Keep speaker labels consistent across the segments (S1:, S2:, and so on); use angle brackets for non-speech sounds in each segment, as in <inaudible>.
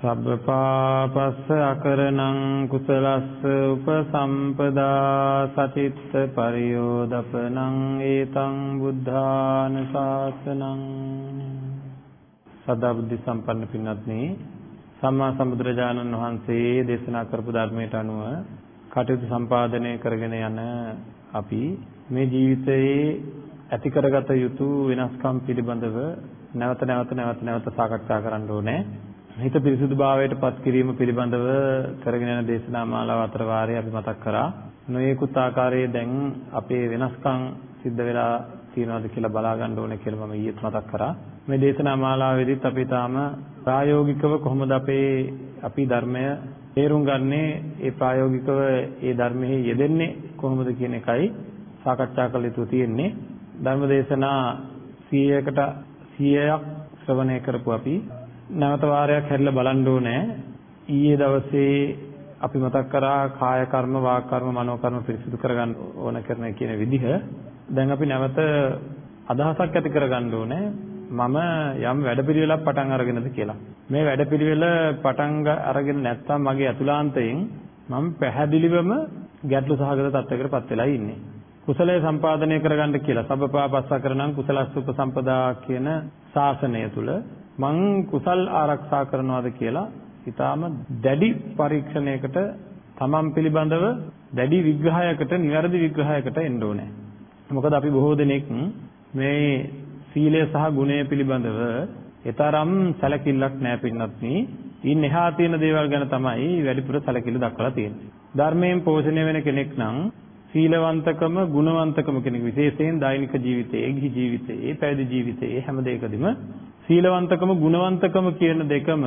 S1: සබ්බපාපස්ස අකරණං කුසලස්ස උපසම්පදා සචිත්ත පරියෝදපනං ඒතං බුද්ධාන ශාසනං සදා බුද්ධ සම්පන්න පින්වත්නි සම්මා සම්බුදුරජාණන් වහන්සේ දේශනා කරපු ධර්මයට අනුව කටයුතු සම්පාදනය කරගෙන යන අපි මේ ජීවිතයේ ඇති කරගත යුතු වෙනස්කම් පිළිබඳව නැවත නැවත නැවත නැවත සාකච්ඡා කරන්න ඕනේ. හිත පිරිසුදුභාවයට පත් කිරීම පිළිබඳව කරගෙන යන දේශනා මාලාව අතර වාරයේ අපි මතක් කරා. නොයෙකුත් ආකාරයේ දැන් අපේ වෙනස්කම් සිද්ධ වෙලා තියෙනවද කියලා බලා ගන්න ඕනේ කියලා මම ඊයේත් මතක් කරා. මේ දේශනා මාලාවේදීත් අපි තාම ප්‍රායෝගිකව කොහොමද අපේ අපි ධර්මය තේරුම් ගන්නේ ඒ ප්‍රායෝගිකව ඒ ධර්මයේ යෙදෙන්නේ කොහොමද කියන එකයි සාකච්ඡා කළ යුතු තියෙන්නේ ධර්මදේශනා 100කට 100ක් ශ්‍රවණය කරපු අපි නැවත වාරයක් හැරිලා බලන්න ඕනේ ඊයේ දවසේ අපි මතක් කරා කාය කර්ම වාක් කර්ම මනෝ කර්ම පිරිසිදු කරගන්න ඕන කරන කියන විදිහ දැන් අපි නැවත අදහසක් ඇති කරගන්න ඕනේ මම යම් වැඩපිළිවෙලක් පටන් අරගෙනද කියලා. මේ වැඩපිළිවෙල පටන් අරගෙන නැත්නම් මගේ අතුලාන්තයෙන් මම පැහැදිලිවම ගැටලු සහගත තත්යකටපත් වෙලා ඉන්නේ. කුසලය සම්පාදනය කරගන්න කියලා සබ්බපාපස්සකරණං කුසලස්සුප සම්පදා කියන ශාසනය තුල මං කුසල් ආරක්ෂා කරනවාද කියලා ඊටාම දැඩි පරීක්ෂණයකට තමන් පිළිබඳව දැඩි විග්‍රහයකට නිවැරදි විග්‍රහයකට එන්න ඕනේ. මොකද අපි බොහෝ දෙනෙක් මේ සීලය සහ ගුණය පිළිබඳව ඊතරම් සැලකිල්ලක් නැහැ පින්නත්නි. ඉන් එහා තියෙන දේවල් ගැන තමයි වැඩිපුර සැලකිල්ල දක්වලා තියෙන්නේ. ධර්මයෙන් පෝෂණය වෙන කෙනෙක් නම් සීලවන්තකම ගුණවන්තකම කෙනෙක් විශේෂයෙන් දෛනික ජීවිතයේ ගිහි ජීවිතයේ පැවිදි ජීවිතයේ හැම දෙයකදීම සීලවන්තකම ගුණවන්තකම කියන දෙකම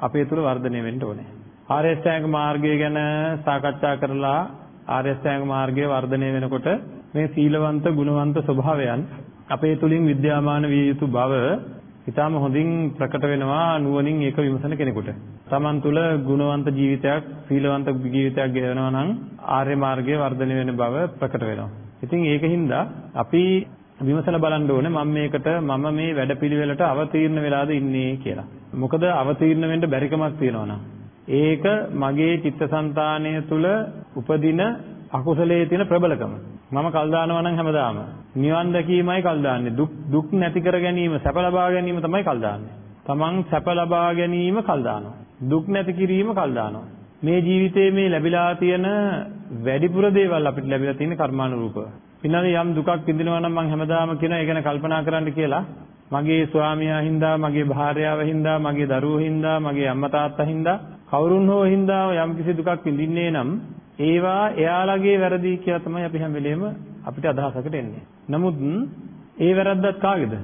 S1: අපේ තුල වර්ධනය වෙන්න ඕනේ. ආර්ය අෂ්ටාංග මාර්ගය ගැන සාකච්ඡා කරලා ආර්ය අෂ්ටාංග මාර්ගය වර්ධනය වෙනකොට මේ සීලවන්ත ගුණවන්ත ස්වභාවයන් අපේ තුලින් විද්‍යාමාන විය යුතු බව ඊටාම හොඳින් ප්‍රකට වෙනවා නුවණින් ඒක විමසන කෙනෙකුට. Taman තුල ගුණවන්ත ජීවිතයක්, සීලවන්ත ජීවිතයක් ගෙවනවා නම් ආර්ය මාර්ගයේ වර්ධනය වෙන බව ප්‍රකට වෙනවා. ඉතින් ඒකින්ද අපි විමසලා බලන්න ඕනේ මම මේකට මම මේ වැඩපිළිවෙලට අවතීර්ණ වෙලාද ඉන්නේ කියලා. මොකද අවතීර්ණ වෙන්න බැරිකමක් තියෙනවා ඒක මගේ චිත්තසංතානය තුල උපදින අකුසලයේ තියෙන ප්‍රබලකම. මම කල් දානවා නම් හැමදාම නිවන් දැකීමයි කල් දාන්නේ. දුක් දුක් නැති කර ගැනීම, සැප ලබා ගැනීම තමයි කල් දාන්නේ. තමන් සැප ලබා ගැනීම කල් දානවා. දුක් නැති කිරීම කල් දානවා. මේ ජීවිතයේ මේ ලැබිලා තියෙන වැඩිපුර දේවල් අපිට ලැබිලා තියෙන කර්මානුරූපව. පින්නනේ යම් දුකක් විඳිනවා නම් මම හැමදාම කියන ඒ ගැන කල්පනා කරන්න කියලා. මගේ ස්වාමියා හින්දා, මගේ භාර්යාව හින්දා, මගේ දරුවෝ හින්දා, මගේ අම්මා තාත්තා හින්දා කවුරුන් හෝ හින්දා යම් කිසි දුකක් විඳින්නේ නම් ඒවා එයාලගේ වැරදි කියලා තමයි අපි හැම වෙලේම අපිට අදහසකට එන්නේ. නමුත් ඒ වැරද්දත් කාගේද?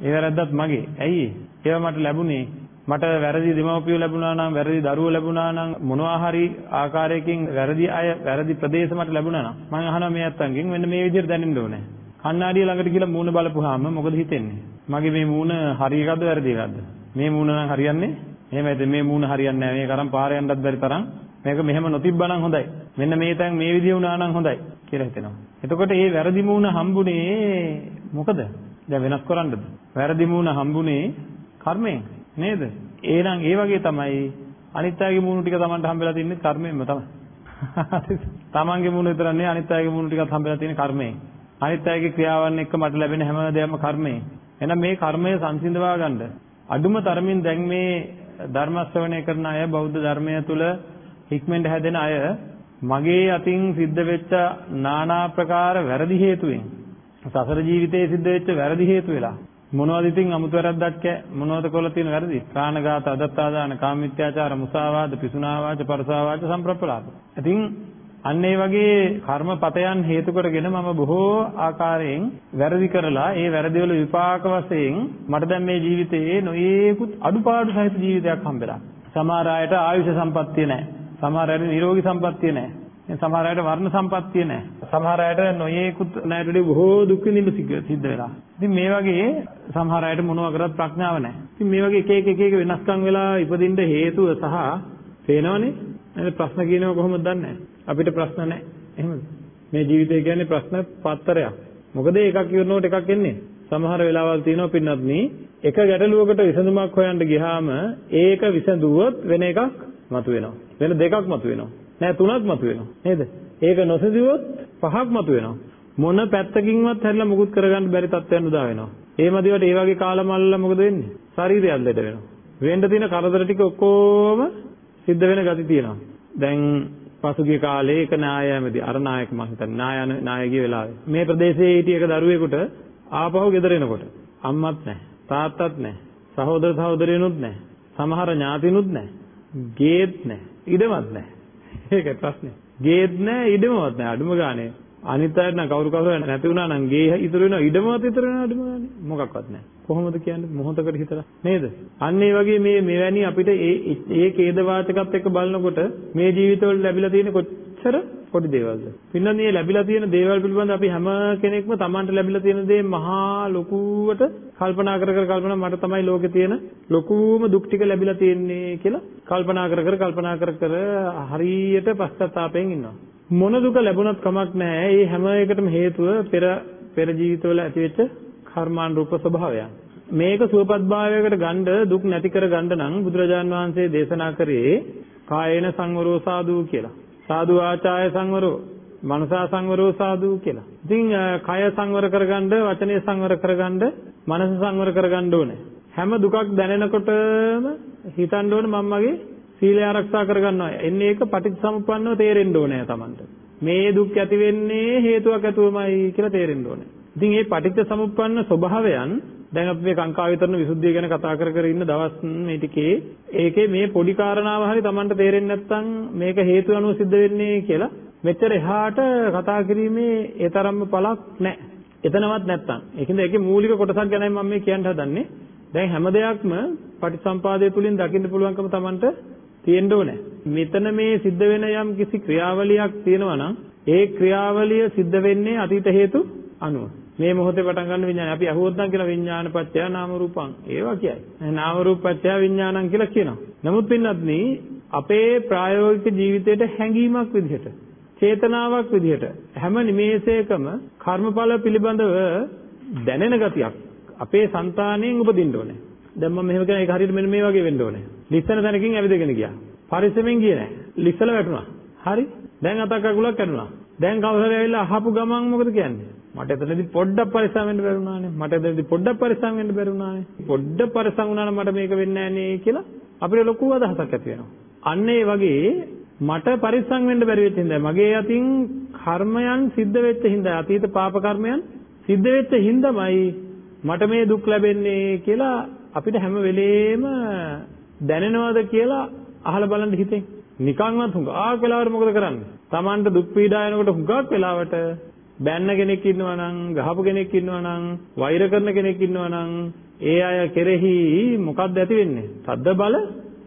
S1: ඒ වැරද්දත් මගේ. ඇයි? ඒවා මට ලැබුණේ මට වැරදි දෙමව්පියෝ ලැබුණා නම් වැරදි දරුවෝ ලැබුණා නම් මොනවා හරි ආකාරයකින් වැරදි අය වැරදි ප්‍රදේශ මට ලැබුණා නම් මම අහනවා මේ අත්තන්ගෙන් මෙන්න මේ විදිහට දැනෙන්න ඕනේ. කණ්ණාඩිය ළඟට ගිහලා මූණ බලපුවාම මොකද හිතෙන්නේ? මගේ මේ මූණ හරි එකක්ද වැරදි එකක්ද? මේ මූණ නම් හරියන්නේ එහෙමයිද මේ මූණ හරියන්නේ නැහැ. මේ කරන් පාර යන්නත් බැරි තරම් මේක මෙහෙම නොතිබ්බනම් හොඳයි. මෙන්න මේ තැන් මේ විදිය වුණා නම් හොඳයි කියලා හිතෙනවා. එතකොට මේ වැරදි මූණ හම්බුනේ මොකද? දැන් වෙනස් කරන්නද? වැරදි මූණ හම්බුනේ කර්මයෙන් නේද? එහෙනම් ඒ වගේ තමයි අනිත් අයගේ මූණ ටික Tamanට හම්බෙලා තින්නේ කර්මයෙන්ම තමයි. <laughs> තමන්ගේ මූණ විතර නෙවෙයි අනිත් අයගේ මූණ ටිකත් හම්බෙලා තියෙන කර්මයෙන්. අනිත් අයගේ ක්‍රියාවන් එක්ක මට ලැබෙන හැම දෙයක්ම කර්මයෙන්. එහෙනම් මේ කර්මය සංසිඳවා ගන්න අඩුම තරමින් දැන් මේ ධර්ම ශ්‍රවණය කරන අය බෞද්ධ ධර්මය තුල හික්මෙන්ට හැදෙන අය මගේ අතින් සිද්ධ වෙච්ච নানা ප්‍රකාර වැරදි හේතුවෙන් සසර ජීවිතයේ සිද්ධ වෙච්ච වැරදි හේතු වෙලා මොනවද ඉතින් අමුතු වැරද්දක් කෑ මොනවද කොල්ල තියෙන වැරදි? ප්‍රාණඝාත, අදත්තාදාන, කාමමිත්‍යාචාර, මුසාවාද, පිසුනාවාච, පරසාවාච, සම්ප්‍රප්පලාප. ඉතින් අන්න ඒ වගේ කර්මපතයන් හේතු කරගෙන මම බොහෝ ආකාරයෙන් වැරදි කරලා ඒ වැරදිවල විපාක වශයෙන් මට දැන් මේ ජීවිතයේ නොයේකුත් අඩුපාඩු සහිත ජීවිතයක් හම්බෙලා. සමහර අයට ආයුෂ සම්පත්තිය නැහැ. සමහර අයට නිරෝගී සම්පත්තිය නැහැ සමහර අයට වර්ණ සම්පත්තිය නැහැ. සමහර අයට නොයේකුත් නැටදී බොහෝ දුක් විඳින්න සිද්ධ වෙලා. ඉතින් මේ වගේ සමහර අයට මොනවා කරත් ප්‍රඥාව නැහැ. ඉතින් මේ වගේ එක එක එක එක වෙනස්කම් වෙලා ඉපදින්න හේතුව සහ පේනවනේ. නේද ප්‍රශ්න කියනව කොහොමද දන්නේ? අපිට ප්‍රශ්න නැහැ. එහෙමද? මේ ජීවිතය කියන්නේ ප්‍රශ්න පත්තරයක්. මොකද එකක් ඉවරනකොට එකක් එන්නේ. සමහර වෙලාවල් තියෙනවා පින්නත් මේ එක ගැටලුවකට විසඳුමක් හොයන්න ගියාම ඒක විසඳුවොත් වෙන එකක් මතුවෙනවා. වෙන දෙකක් මතුවෙනවා. නෑ තුනක් මතුවෙනවා. නේද? ඒක නොසඳිවොත් පහක් මතුවෙනවා. මොන පැත්තකින්වත් හැරිලා මුකුත් කරගන්න බැරි තත්ත්වයන් උදා වෙනවා. ඒ මදිවට ඒ වගේ කාලමල්ල මොකද වෙන්නේ? ශරීරයක් ලෙඩ වෙනවා. වෙන්න තියෙන කරදර ටික ඔක්කොම සිද්ධ වෙන ගති තියෙනවා. දැන් පසුගිය කාලේ එක නායයමදී අර නායක මම හිතන්නේ නායන නායකගේ වෙලාවේ මේ ප්‍රදේශයේ හිටිය එක දරුවෙකුට ආපහු ගෙදර එනකොට අම්මත් නැහැ තාත්තත් නැහැ සහෝදර සහෝදරියනුත් නැහැ සමහර ඥාතිනුත් නැහැ ගේත් නැහැ ඉඩමත් නැහැ ඒකයි ප්‍රශ්නේ. ගේත් නැහැ ඉඩමවත් නැහැ අඩුම ගානේ. අනිත් අයට නම් කවුරු කවුරු නැති වුණා නම් ගේ ඉතුරු වෙනවා ඉඩමවත් ඉතුරු වෙනවා අඩුම ගානේ. මොකක්වත් නැහැ. කොහොමද කියන්නේ මොහොතකට හිතලා නේද? අන්න ඒ වගේ මේ මෙවැනි අපිට ඒ ඒ ඛේද වාචකත් එක්ක බලනකොට මේ ජීවිතවල ලැබිලා තියෙන කොච්චර පොඩි දේවල්ද? පින්නන්නේ මේ ලැබිලා තියෙන දේවල් පිළිබඳ අපි හැම කෙනෙක්ම Tamanට ලැබිලා තියෙන දේ මහා ලොකුවට කල්පනා කර කර කල්පනා මට තමයි ලෝකේ තියෙන ලොකුම දුක් ටික ලැබිලා තියෙන්නේ කියලා කල්පනා කර කර කල්පනා කර කර හරියට පශ්චාත්තාපයෙන් ඉන්නවා. මොන දුක ලැබුණත් කමක් නැහැ. මේ හැම එකටම හේතුව පෙර පෙර ජීවිතවල ඇතිවෙච්ච කර්මානුරූප ස්වභාවයන්. මේක සුවපත්භාවයකට ගන්න දුක් නැති කර ගන්න නම් බුදුරජාන් වහන්සේ දේශනා කරේ කායේන සංවරෝ සාදු කියලා. සාදු ආචාය සංවරෝ මනසා සංවරෝ සාදු කියලා. ඉතින් කය සංවර කරගන්න, වචනේ සංවර කරගන්න, මනස සංවර කරගන්න ඕනේ. හැම දුකක් දැනෙනකොටම හිතන්න ඕනේ මම මගේ සීලය ආරක්ෂා කරගන්නවා. එන්නේ ඒක පටිච්චසමුප්පන්නව තේරෙන්න ඕනේ Tamanට. මේ දුක් ඇති වෙන්නේ හේතුවක් ඇතුවමයි කියලා තේරෙන්න ඕනේ. ඉතින් මේ පටිච්චසමුප්පන්න ස්වභාවයන් දැන් අපි මේ කාංකා විතරන විසුද්ධිය ගැන කතා කර කර ඉන්න දවස් මේ ටිකේ ඒකේ මේ පොඩි කාරණාව හරි Tamanට තේරෙන්නේ නැත්නම් මේක හේතු අනුව සිද්ධ වෙන්නේ කියලා මෙච්චර එහාට කතා කිරීමේ ඒ තරම්ම පළක් නැහැ. එතනවත් නැත්තම්. ඒකින්ද ඒකේ මූලික කොටසක් ගැනයි මම මේ කියන්න හදන්නේ. දැන් හැම දෙයක්ම පටිසම්පාදයේ තුලින් දකින්න පුළුවන්කම Tamanට තියෙන්න ඕනේ. මෙතන මේ සිද්ධ වෙන යම් කිසි ක්‍රියාවලියක් තියෙනවා නම් ඒ ක්‍රියාවලිය සිද්ධ වෙන්නේ අතීත හේතු අනුව. මේ මොහොතේ පටන් ගන්න විඥානය. අපි අහුවොත් නම් කියලා විඥාන පත්‍ය නාම රූපං. ඒවා කියයි. නාම රූප පත්‍ය විඥානං කියලා කියනවා. නමුත් පින්නත්නි අපේ ප්‍රායෝගික ජීවිතයට හැඟීමක් විදිහට චේතනාවක් විදිහට හැම නිමේෂයකම කර්මඵල පිළිබඳව දැනෙන ගතියක් අපේ సంతාණයෙන් උපදින්න ඕනේ. දැන් මම මෙහෙම කියන එක හරියට මෙන්න මේ වගේ වෙන්න ඕනේ. ලිස්සන තැනකින් ඇවිදගෙන ගියා. පරිස්සමෙන් ගියේ නැහැ. ලිස්සල වැටුණා. හරි. දැන් අතක් අකුලක් කැඩුනා. දැන් කවුරු හරි ඇවිල්ලා අහපු ගමන් මොකද කියන්නේ? මට එතනදී පොඩ්ඩක් පරිස්සම් වෙන්න බැරුණානේ. මට එතනදී පොඩ්ඩක් පරිස්සම් වෙන්න බැරුණානේ. පොඩ්ඩක් පරිස්සම් වුණා නම් මට මේක වෙන්නේ නැහැ කියලා අපිට ලොකු අදහසක් ඇති වෙනවා. අන්න ඒ වගේ මට පරිස්සම් වෙන්න බැරි වෙච්ච හින්දා මගේ අතින් කර්මයන් සිද්ධ වෙච්ච හින්දා අතීත පාප කර්මයන් සිද්ධ වෙච්ච හින්දාමයි මට මේ දුක් ලැබෙන්නේ කියලා අපිට හැම වෙලේම දැනෙනවද කියලා අහලා බලන්න හිතෙන්. නිකන්වත් හුඟක් වෙලාවට මොකද කරන්නේ? Tamanට දුක් පීඩා එනකොට හුඟක් වෙලාවට බැන්න කෙනෙක් ඉන්නවා නම්, ගහපු කෙනෙක් ඉන්නවා නම්, වෛර කරන කෙනෙක් ඉන්නවා නම්, ඒ අය කෙරෙහි මොකක්ද ඇති වෙන්නේ? තද්ද බල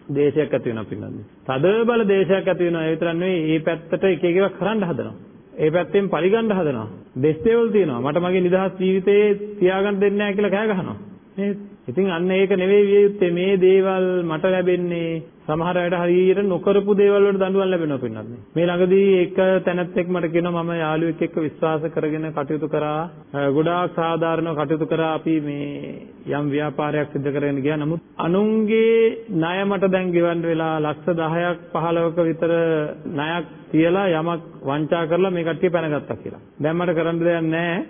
S1: දේශයක් ඇති වෙනවා පින්නන්නේ. තද බල දේශයක් ඇති වෙනවා. ඒ විතරක් නෙවෙයි, මේ පැත්තට එක එක ඒවා කරන්න හදනවා. ඒ පැත්තෙන් පරිගන්න හදනවා. දෙස් දේවල් තියෙනවා. මට මගේ නිදහස් ජීවිතේ තියාගන්න දෙන්නේ නැහැ කියලා කෑ ගහනවා. නේද? ඉතින් අන්න ඒක නෙවෙයි විය යුත්තේ මේ දේවල් මට ලැබෙන්නේ සමහර අයට හරියට නොකරපු දේවල් වලට දඬුවම් ලැබෙනවා පින්නත් නේ. මේ ළඟදී එක තැනැත්තෙක් මට කියනවා මම යාළුවෙක් එක්ක විශ්වාස කරගෙන කටයුතු කරා. ගොඩාක් සාධාරණව කටයුතු කරා අපි මේ යම් ව්‍යාපාරයක් සිදු කරගෙන ගියා. නමුත් අනුන්ගේ ණය මට දැන් ගෙවන්න වෙලා ලක්ෂ 10ක් 15ක විතර ණයක් තියලා යමක් වංචා කරලා මේ කට්ටිය පැනගත්තා කියලා. දැන් මට කරන්න දෙයක් නැහැ.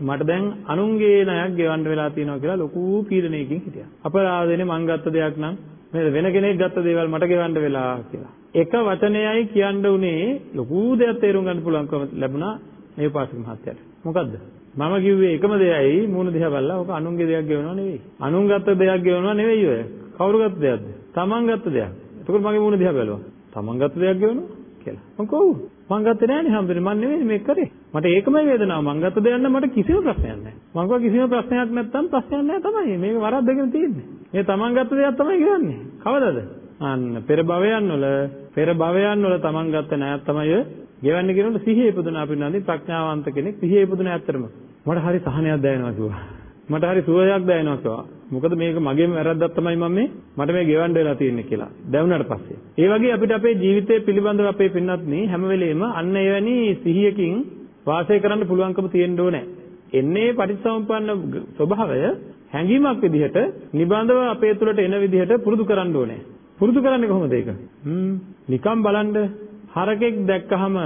S1: මට දැන් අනුන්ගේ ණයක් ගෙවන්න වෙලා තියෙනවා කියලා ලොකු පීඩනයකින් හිටියා. අපරාධනේ මං ගත්ත දෙයක් නම් නේද වෙන කෙනෙක් ගත්ත දේවල් මට ගෙවන්න වෙලා කියලා. එක වචනයයි කියන්න උනේ ලොකු දෙයක් තේරුම් ගන්න පුළුවන්කම ලැබුණා මේ පාසික මහත්තයාට. මොකද්ද? මම කිව්වේ එකම දෙයයි මූණ දිහා බලලා ඔක අනුන්ගේ දෙයක් ගෙවනව නෙවෙයි. අනුන් ගත්ත දෙයක් ගෙවනව නෙවෙයි ඔය. කවුරු ගත්ත දෙයක්ද? Taman ගත්ත දෙයක්. එතකොට මගේ මූණ දිහා බැලුවා. Taman ගත්ත දෙයක් ගෙවනවා කියලා. මං කොහොම? මං ගත්තේ නෑනේ හැමදේම මං නෙවෙයි මේක කරේ. මට ඒකමයි වේදනාව. මං ගත්ත දෙයක් නම් මට කිසිම ප්‍රශ්නයක් නෑ. මං කිව්වා කිසිම ප්‍රශ්නයක් නැත්තම් ප්‍රශ්නයක් නෑ තමයි. මේක වරද්දගෙන තියෙන්නේ. මේ Taman ගත්ත දෙයක් තමයි ගෙවන්නේ. කවදද? අන්න පෙර භවයන් වල පෙර භවයන් වල Taman ගත්ත නෑත් තමයි ගෙවන්නේ කියනකොට සිහිය ඉපදුන අපි නන්දි ප්‍රඥාවන්ත කෙනෙක් සිහිය ඉපදුන ඇත්තටම. මට හරි සහනයක් දැනෙනවා කිව්වා. මට හරි සුවයක් දැනෙනවා කිව්වා. මොකද මේක මගේම වැරද්දක් තමයි මම මේ මට මේ ගෙවන්න වෙලා තියෙන්නේ කියලා. දැවුනට පස්සේ. ඒ වගේ අපිට අපේ ජීවිතය පිළිබඳව අපේ පින්නත් නේ හැම වෙලෙම අන්න එවැනි සිහියකින් වාසය කරන්න පුළුවන්කම තියෙන්න ඕනේ. එන්නේ පටිච්චසමුප්පන්න ස්වභාවය හැඟීමක් විදිහට නිබඳව අපේ තුළට එන විදිහට පුරුදු කරන්න ඕනේ. පුරුදු කරන්නේ කොහොමද ඒක? හ්ම් නිකම් බලන්න හරකෙක් දැක්කහම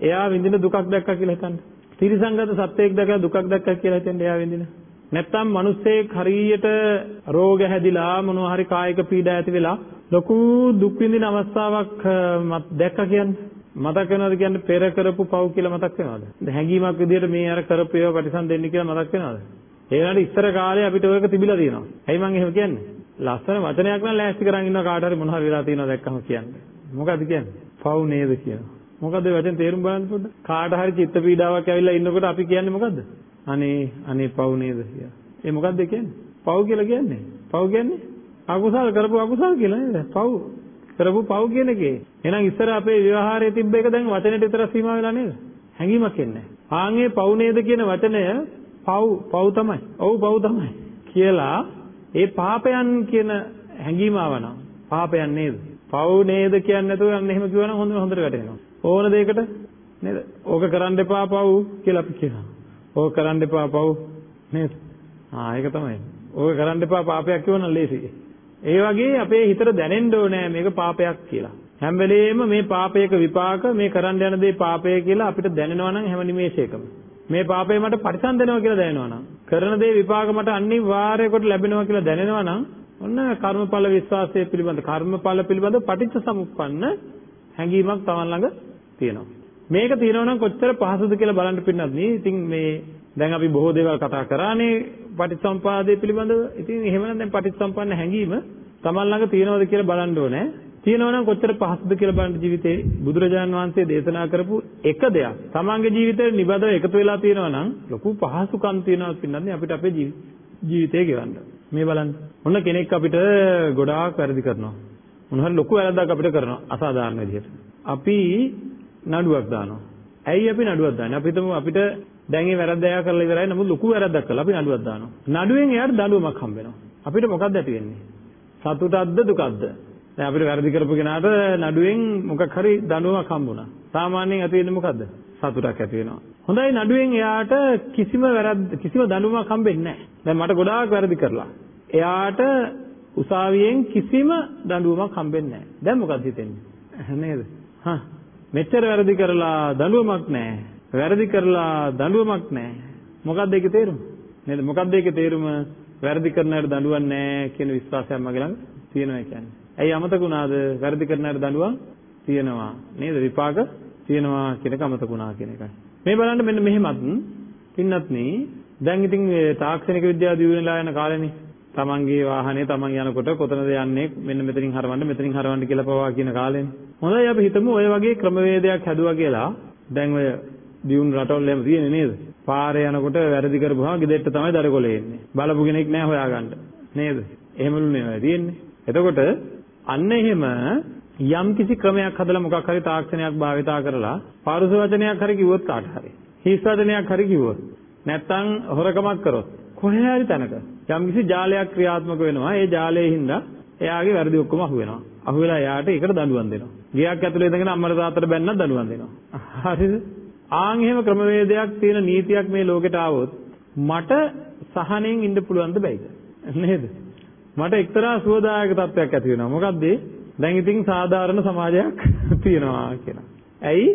S1: එයා විඳින දුකක් දැක්කා කියලා හිතන්න. තිරිසංගත සත්වයක් දැකලා දුකක් දැක්කා කියලා හිතෙන් එයා විඳින. නැත්තම් මිනිස්සෙක් හරියට රෝග හැදිලා මොනවා හරි කායික පීඩා ඇති වෙලා ලොකු දුක් විඳින අවස්ථාවක් දැක්කා කියන්නේ. මතක් වෙනවද කියන්නේ පෙර කරපු පව් කියලා මතක් වෙනවද? හැඟීමක් විදිහට මේ අර කරපු ඒවා ප්‍රතිසන් දෙන්න කියලා මතක් වෙනවද? ඒ වුණාට ඉස්සර කාලේ අපිට ඔයක තිබිලා තියෙනවා. ඇයි මං එහෙම කියන්නේ? ලස්සන වචනයක් නම් ලෑස්ති කරන් ඉන්න කාට හරි මොන හරි වෙලා තියෙනවා දැක්කම කියන්නේ. මොකද්ද කියන්නේ? පව් නේද කියනවා. මොකද්ද වචන තේරුම් බලන්න පොඩ්ඩක්. කාට හරි චිත්ත පීඩාවක් ඇවිල්ලා ඉන්නකොට අපි කියන්නේ මොකද්ද? අනේ අනේ පව් නේද කියලා. ඒ මොකද්ද කියන්නේ? පව් කියලා කියන්නේ. පව් කියන්නේ අකුසල් කරපු අකුසල් කියලා නේද? පව් කරපු පව් කියන එකේ. එහෙනම් ඉස්සර අපේ ව්‍යවහාරයේ තිබ්බ එක දැන් වචනෙට විතර සීමා වෙලා නේද? හැඟීමක් එන්නේ නැහැ. ආන්ගේ පව් නේද කියන වචනය පව් පව් තමයි. ඔව් පව් තමයි. කියලා ඒ පාපයන් කියන හැඟීම ආවනම් පාපයන් නේද? පව් නේද කියන්නේ නැතුව යන්න එහෙම කිව්වනම් හොඳම හොඳට වැටෙනවා. ඕන දෙයකට නේද? ඕක කරන්න එපා පව් කියලා අපි කියනවා. ඕක කරන්න එපා පව් නේද? ආ ඒක තමයි. ඕක කරන්න එපා පාපයක් කියවනම් ලේසි. ඒ වගේ අපේ හිතට දැනෙන්න ඕනේ මේක පාපයක් කියලා. හැම වෙලෙම මේ පාපයක විපාක මේ කරන්න යන දේ පාපය කියලා අපිට දැනෙනවා නම් හැම නිමේෂයකම. මේ පාපය මට පරිසම් දෙනවා කියලා දැනෙනවා නම් කරන දේ විපාක මට අනිවාර්යයෙන්ම ලැබෙනවා කියලා දැනෙනවා නම් ඔන්න කර්මඵල විශ්වාසය පිළිබඳ කර්මඵල පිළිබඳ පටිච්ච සමුප්පන්න හැඟීමක් Taman ළඟ තියෙනවා. මේක තියෙනවා නම් කොච්චර පහසුද කියලා බලන්න පින්නත් නේ. ඉතින් මේ දැන් අපි බොහෝ දේවල් කතා කරානේ පටිච්චසම්පාදයේ පිළිබඳව. ඉතින් එහෙමනම් දැන් පටිච්චසම්පන්න හැඟීම Taman ළඟ තියෙනවද කියලා බලන්න ඕනේ. තියෙනවා නම් කොච්චර පහසුද කියලා බලන්න ජීවිතේ බුදුරජාන් වහන්සේ දේශනා කරපු එක දෙයක් තමන්ගේ ජීවිතේ නිබඳව එකතු වෙලා තියෙනවා නම් ලොකු පහසුකම් තියෙනවා පින්නත් අපිට අපේ ජීවිතේ ගෙවන්න. මේ බලන්න. ඔන්න කෙනෙක් අපිට ගොඩාක් වැරදි කරනවා. මොනවා ලොකු වැරද්දක් අපිට කරනවා අසාධාරණ විදිහට. අපි නඩුවක් දානවා. ඇයි අපි නඩුවක් දාන්නේ? අපි හිතමු අපිට දැන් මේ වැරද්ද එයා කරලා ඉවරයි. නමුත් ලොකු වැරද්දක් කළා අපි නඩුවක් දානවා. නඩුවෙන් එයාට දඬුවමක් හම්බ වෙනවා. අපිට මොකක්ද ඇති වෙන්නේ? සතුටක්ද දුකක්ද? දැන් අපිට වැරදි කරපු කෙනාට නඩුවෙන් මොකක් හරි දඬුවමක් හම්බුණා. සාමාන්‍යයෙන් ඇති වෙන්නේ මොකද්ද? සතුටක් ඇති වෙනවා. හොඳයි නඩුවෙන් එයාට කිසිම වැරද්ද කිසිම දඬුවමක් හම්බෙන්නේ නැහැ. දැන් මට ගොඩාක් වැරදි කරලා. එයාට උසාවියෙන් කිසිම දඬුවමක් හම්බෙන්නේ නැහැ. දැන් මොකක්ද හිතෙන්නේ? නේද? හා මෙච්චර වැරදි කරලා දඬුවමක් නැහැ. වැරදි කරලා දඬුවමක් නැහැ. මොකක්ද ඒකේ තේරුම? නේද? මොකක්ද ඒකේ තේරුම? වැරදි කරන අයට දඬුවම් නැහැ කියන විශ්වාසයක් මගේ ළඟ තියෙනවා කියන්නේ. ඇයි අමතක වුණාද? වැරදි කරන අයට දඬුවම් තියෙනවා. නේද? විපාක තියෙනවා කියන එක අමතක වුණා කියන එකයි. මේ බලන්න මෙන්න මෙහෙමත් පින්නත් නේ දැන් ඉතින් තාක්ෂණික විද්‍යාව දියුණුවලා යන කාලෙනේ තමන්ගේ වාහනේ තමන් යනකොට කොතනද යන්නේ මෙන්න මෙතනින් හරවන්න මෙතනින් හරවන්න කියලා පවා කියන කාලෙනේ. හොඳයි අපි හිතමු ඔය වගේ ක්‍රමවේදයක් හැදුවා කියලා. දැන් ඔය දියුණු රටවල් එහෙම තියෙන්නේ නේද? පාරේ යනකොට වැරදි කරපුවාම ගෙදෙට්ට තමයි දරකොලේ එන්නේ. බලපු කෙනෙක් නෑ හොයාගන්න. නේද? එහෙමලු නේ තියෙන්නේ. එතකොට අන්න එහෙම යම් කිසි ක්‍රමයක් හදලා මොකක් හරි තාක්ෂණයක් භාවිතා කරලා පාරුස වචනයක් හරි කිව්වොත් කාට හරි. හිස් වචනයක් හරි කිව්වොත් නැත්තම් හොරකමක් කරොත් කොහේ හරි තැනක යම්කිසි ජාලයක් ක්‍රියාත්මක වෙනවා. ඒ ජාලයේ හින්දා එයාගේ වැරදි ඔක්කොම අහු වෙනවා. අහු වෙලා එයාට ඒකට දඬුවම් දෙනවා. ගියක් ඇතුලේ ඉඳගෙන අම්මලා තාත්තට බැන්නත් දඬුවම් දෙනවා. හරිද? ආන් එහෙම ක්‍රමවේදයක් තියෙන නීතියක් මේ ලෝකෙට ආවොත් මට සහනෙන් ඉන්න පුළුවන්ද බැයිද? නේද? මට එක්තරා සුවදායක තත්ත්වයක් ඇති වෙනවා. මොකද්ද? දැන් ඉතින් සාධාරණ සමාජයක් <laughs> තියෙනවා කියලා. ඇයි?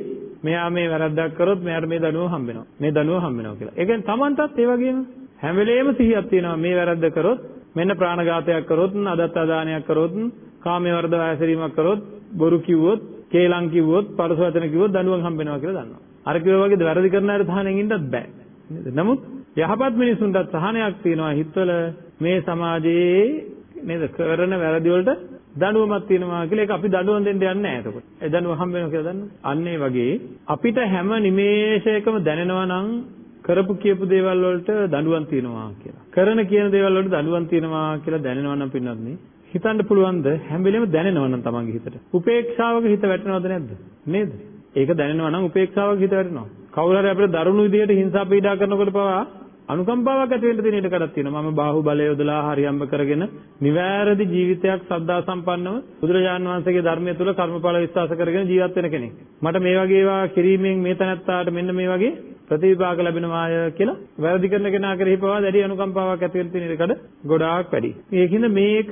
S1: මෙයා මේ වැරද්දක් කරොත් මෙයාට මේ දඬුවම හම්බ වෙනවා. මේ දඬුවම හම්බ වෙනවා කියලා. ඒ කියන්නේ Tamanටත් ඒ වගේම හැම වෙලේම සිහියක් තියෙනවා මේ වැරද්ද කරොත් මෙන්න ප්‍රාණඝාතයක් කරොත් අදත්තාදානයක් කරොත් කාමයේ වර්ධව හැසිරීමක් කරොත් බොරු කිව්වොත් කේලම් කිව්වොත් පරස වචන කිව්වොත් දඬුවම් හම්බ වෙනවා කියලා දන්නවා. අර කිව්වා වගේ වැරදි කරන අය තහනෙන් ඉන්නත් බෑ. නේද? නමුත් යහපත් මිනිසුන්ටත් සහනයක් තියෙනවා හිතවල මේ සමාජයේ නේද කරන වැරදි වලට දඬුවමක් තියෙනවා කියලා ඒක අපි දඬුවම් දෙන්න යන්නේ නැහැ එතකොට. ඒ දඬුවම හම්බ වෙනවා කියලා දන්නවද? අන්න ඒ වගේ අපිට හැම නිමේෂයකම දැනෙනවා නම් කරපු කියපු දේවල් වලට දඬුවම් තියෙනවා කියලා. කරන කියන දේවල් වලට දඬුවම් තියෙනවා කියලා දැනෙනවා නම් පින්නත් නේ හිතන්න පුළුවන්ද හැම වෙලෙම දැනෙනවා නම් තමන්ගේ හිතට. උපේක්ෂාවක හිත වැටෙනවද නැද්ද? නේද? ඒක දැනෙනවා නම් උපේක්ෂාවක හිත වැටෙනවා. කවුරු හරි අපිට දරුණු විදියට හිංසා පීඩා කරනකොට පවා අනුකම්පාවක් ඇති වෙන්න තියෙන ඉඩකඩක් තියෙනවා. මම බාහුව බලය යොදලා හරියම්බ කරගෙන නිවැරදි ජීවිතයක් සද්ධා සම්පන්නව බුදුරජාන් වහන්සේගේ ධර්මය තුල කර්මඵල විශ්වාස කරගෙන ජීවත් වෙන කෙනෙක්. මට මේ වගේ ඒවා කිරීමෙන් මේ තැනත්තාට මෙන්න මේ වගේ ප්‍රතිවිපාක ලැබෙනවාය කියලා වැරදි කරන කෙනා කෙරෙහි පවා දැඩි අනුකම්පාවක් ඇති වෙන තියෙන එකද ගොඩාක් වැඩි. ඒකින්ද මේක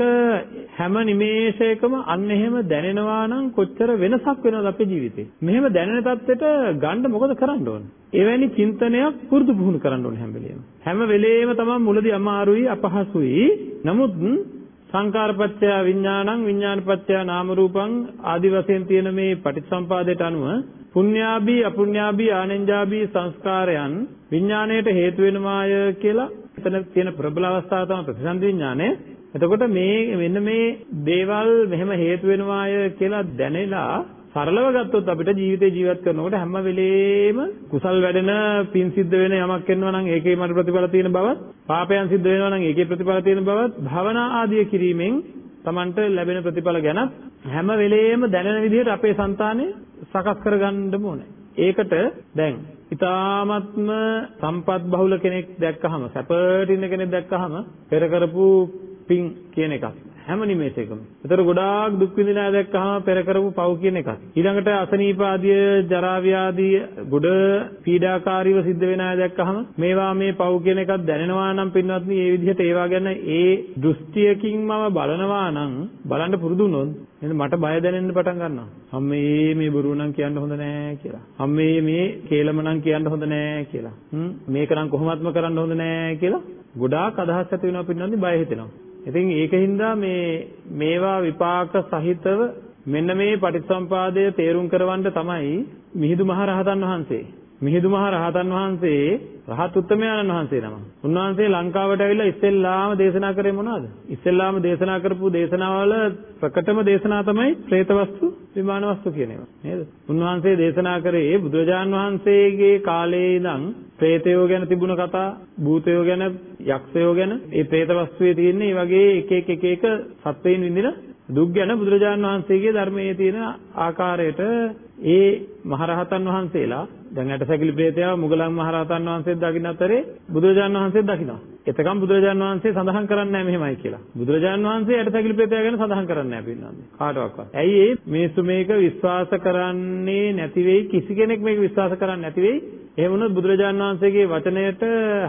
S1: හැම නිමේෂයකම අන්න එහෙම දැනෙනවා නම් කොච්චර වෙනසක් වෙනවද අපේ ජීවිතේ. මෙහෙම දැනෙන තත්ත්වෙට ගන්න මොකද කරන්න ඕන? එවැනි චින්තනයක් පුරුදු පුහුණු කරන්න ඕන හැම වෙලේම. හැම වෙලේම තමයි මුලදී අමාරුයි අපහසුයි. නමුත් සංකාරපත්‍ය විඥානං විඥානපත්‍ය නාම රූපං ආදි වශයෙන් තියෙන මේ පටිච්චසම්පාදයට අනුව පුඤ්ඤාභි අපුඤ්ඤාභි ආනෙන්ජාභි සංස්කාරයන් විඥාණයට හේතු වෙනවාය කියලා එතන තියෙන ප්‍රබල අවස්ථාව තමයි ප්‍රතිසන්දි විඥානය. එතකොට මේ මෙන්න මේ දේවල් මෙහෙම හේතු වෙනවාය කියලා දැනෙලා සරලව ගත්තොත් අපිට ජීවිතේ ජීවත් කරනකොට හැම වෙලේම කුසල් වැඩෙන පින් සිද්ධ වෙන යමක් කරනවා නම් ඒකේ මට ප්‍රතිඵල තියෙන බවත් පාපයන් සිද්ධ වෙනවා නම් ඒකේ ප්‍රතිඵල තියෙන බවත් භවනා ආදිය කිරීමෙන් Tamanට ලැබෙන ප්‍රතිඵල ගැන හැම වෙලේම දැනෙන විදිහට අපේ సంతානය සකස් කරගන්න ඕනේ. ඒකට දැන් ඊ타ත්ම සම්පත් බහුල කෙනෙක් දැක්කහම සැපට ඉන්න කෙනෙක් දැක්කහම පෙර කරපු පින් කියන එකක් හැම නිමේෂයකම. ඒතර ගොඩාක් දුක් විඳින අය දැක්කහම පෙර කරපු පව් කියන එකක්. ඊළඟට අසනීප ආදී ජරා ව්‍යාධි ගොඩ පීඩාකාරීව සිද්ධ වෙන අය දැක්කහම මේවා මේ පව් කියන එකක් දැනෙනවා නම් පින්වත්නි මේ විදිහට ඒවා ගැන ඒ දෘෂ්ටියකින් මම බලනවා නම් බලන්න පුරුදු වුණොත් එහෙනම් මට බය දැනෙන්න පටන් ගන්නවා. අම්මේ මේ බොරුව නම් කියන්න හොඳ නෑ කියලා. අම්මේ මේ කේලම නම් කියන්න හොඳ නෑ කියලා. හ්ම් මේක නම් කොහොමත්ම කරන්න හොඳ නෑ කියලා ගොඩාක් අදහස් ඇති වෙනවා පින්නන්නේ බය හිතෙනවා. ඉතින් ඒකින්ද මේ මේවා විපාක සහිතව මෙන්න මේ පටිච්චසම්පාදය තේරුම් කරවන්න තමයි මිහිඳු මහ රහතන් වහන්සේ. මිහිඳු මහ රහතන් වහන්සේ රහත් උත්තමයන්න් වහන්සේ නම. උන්වහන්සේ ලංකාවට ඇවිල්ලා ඉස්සෙල්ලාම දේශනා කරේ මොනවද? ඉස්සෙල්ලාම දේශනා කරපු දේශනාවල ප්‍රකටම දේශනා තමයි പ്രേත වස්තු, විමාන වස්තු කියන ඒවා. නේද? උන්වහන්සේ දේශනා කරේ බුදුරජාන් වහන්සේගේ කාලේ ඉඳන් പ്രേතයෝ ගැන තිබුණ කතා, භූතයෝ ගැන, යක්ෂයෝ ගැන, මේ പ്രേත වස්තුවේ තියෙන මේ වගේ එක එක එක එක සත්වයින් විඳින දුක් ගැන බුදුරජාන් වහන්සේගේ ධර්මයේ තියෙන ආකාරයට ඒ මහරහතන් වහන්සේලා දැන් ඇටසැකිලි ප්‍රේතයා මුගලන් මහරහතන් වහන්සේත් දකින්න අතරේ බුදුරජාන් වහන්සේත් දකිනවා. එතකම් බුදුරජාන් වහන්සේ සඳහන් කරන්නේ නැහැ මෙහෙමයි කියලා. බුදුරජාන් වහන්සේ ඇටසැකිලි ප්‍රේතයා ගැන සඳහන් කරන්නේ නැහැ පින්නන්නේ. කාටවත්. ඇයි ඒ මිනිස්සු මේක විශ්වාස කරන්නේ නැති වෙයි කිසි කෙනෙක් මේක විශ්වාස කරන්නේ නැති වෙයි. එහෙම වුණොත් බුදුරජාන් වහන්සේගේ වචනයට